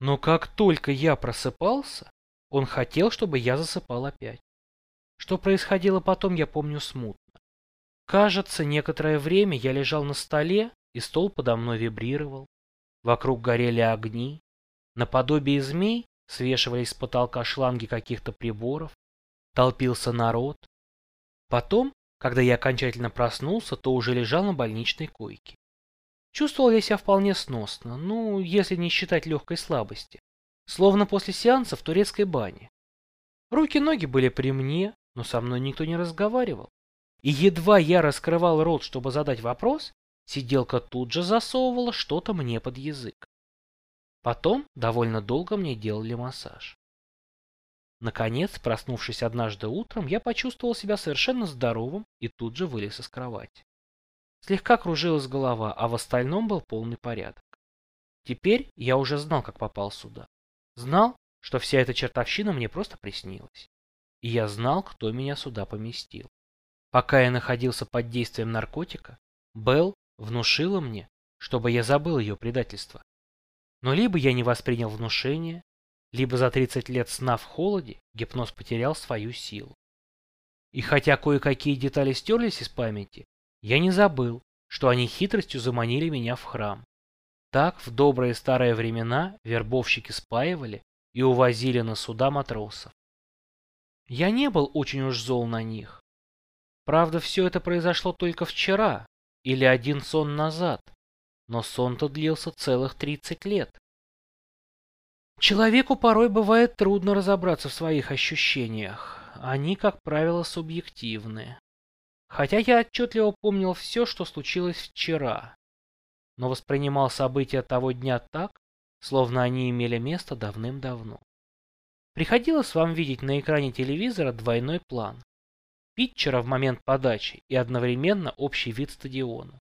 Но как только я просыпался, он хотел, чтобы я засыпал опять. Что происходило потом, я помню смутно. Кажется, некоторое время я лежал на столе, и стол подо мной вибрировал. Вокруг горели огни. Наподобие змей свешивались с потолка шланги каких-то приборов. Толпился народ. Потом, когда я окончательно проснулся, то уже лежал на больничной койке. Чувствовал я себя вполне сносно, ну, если не считать легкой слабости. Словно после сеанса в турецкой бане. Руки-ноги были при мне, но со мной никто не разговаривал. И едва я раскрывал рот, чтобы задать вопрос, сиделка тут же засовывала что-то мне под язык. Потом довольно долго мне делали массаж. Наконец, проснувшись однажды утром, я почувствовал себя совершенно здоровым и тут же вылез из кровати. Слегка кружилась голова, а в остальном был полный порядок. Теперь я уже знал, как попал сюда. Знал, что вся эта чертовщина мне просто приснилась. И я знал, кто меня сюда поместил. Пока я находился под действием наркотика, Белл внушила мне, чтобы я забыл ее предательство. Но либо я не воспринял внушение, либо за 30 лет сна в холоде гипноз потерял свою силу. И хотя кое-какие детали стерлись из памяти, я не забыл, что они хитростью заманили меня в храм. Так в добрые старые времена вербовщики спаивали и увозили на суда матросов. Я не был очень уж зол на них. Правда, все это произошло только вчера или один сон назад, но сон-то длился целых 30 лет. Человеку порой бывает трудно разобраться в своих ощущениях. Они, как правило, субъективны. Хотя я отчетливо помнил все, что случилось вчера, но воспринимал события того дня так, словно они имели место давным-давно. Приходилось вам видеть на экране телевизора двойной план. Питчера в момент подачи и одновременно общий вид стадиона.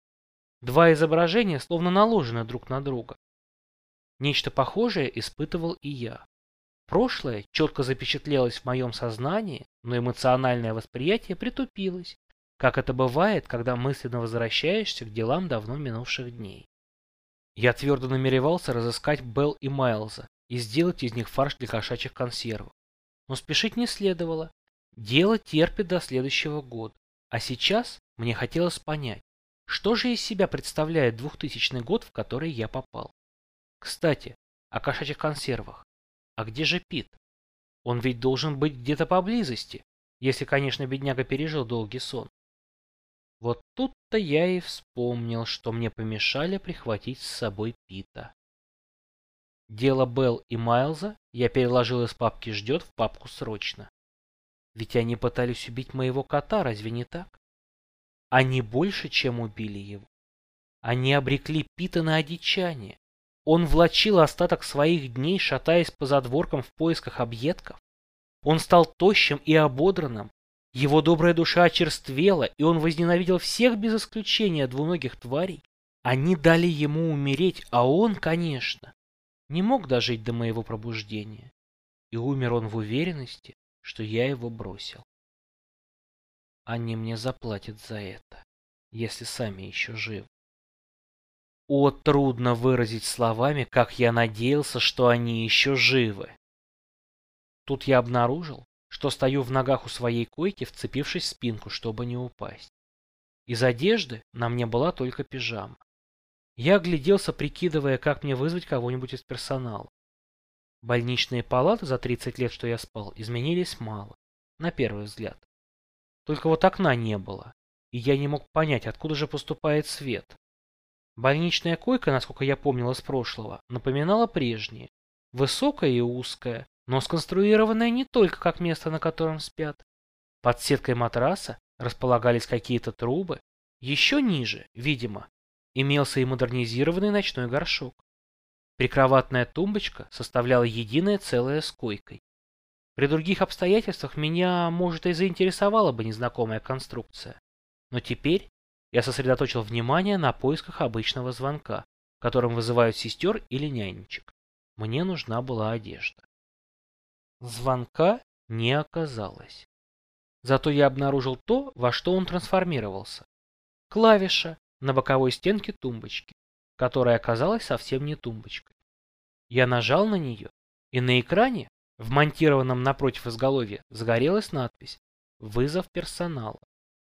Два изображения словно наложены друг на друга. Нечто похожее испытывал и я. Прошлое четко запечатлелось в моем сознании, но эмоциональное восприятие притупилось, как это бывает, когда мысленно возвращаешься к делам давно минувших дней. Я твердо намеревался разыскать Белл и Майлза и сделать из них фарш для кошачьих консервов. Но спешить не следовало. Дело терпит до следующего года. А сейчас мне хотелось понять, что же из себя представляет двухтысячный год, в который я попал. Кстати, о кошачьих консервах. А где же Пит? Он ведь должен быть где-то поблизости, если, конечно, бедняга пережил долгий сон. Вот тут-то я и вспомнил, что мне помешали прихватить с собой Пита. Дело Белл и Майлза я переложил из папки «Ждет» в папку «Срочно». Ведь они пытались убить моего кота, разве не так? Они больше, чем убили его. Они обрекли Пита на одичание. Он влачил остаток своих дней, шатаясь по задворкам в поисках объедков. Он стал тощим и ободранным, его добрая душа очерствела, и он возненавидел всех без исключения двуногих тварей. Они дали ему умереть, а он, конечно, не мог дожить до моего пробуждения. И умер он в уверенности, что я его бросил. Они мне заплатят за это, если сами еще живы. О, трудно выразить словами, как я надеялся, что они еще живы. Тут я обнаружил, что стою в ногах у своей койки, вцепившись в спинку, чтобы не упасть. Из одежды на мне была только пижама. Я огляделся, прикидывая, как мне вызвать кого-нибудь из персонала. Больничные палаты за 30 лет, что я спал, изменились мало, на первый взгляд. Только вот окна не было, и я не мог понять, откуда же поступает свет. Больничная койка, насколько я помнил из прошлого, напоминала прежние. Высокая и узкая, но сконструированное не только как место, на котором спят. Под сеткой матраса располагались какие-то трубы. Еще ниже, видимо, имелся и модернизированный ночной горшок. Прикроватная тумбочка составляла единое целое с койкой. При других обстоятельствах меня, может, и заинтересовала бы незнакомая конструкция. Но теперь я сосредоточил внимание на поисках обычного звонка, которым вызывают сестер или нянечек. Мне нужна была одежда. Звонка не оказалось. Зато я обнаружил то, во что он трансформировался. Клавиша на боковой стенке тумбочки, которая оказалась совсем не тумбочкой. Я нажал на нее, и на экране, вмонтированном напротив изголовья, загорелась надпись «Вызов персонала».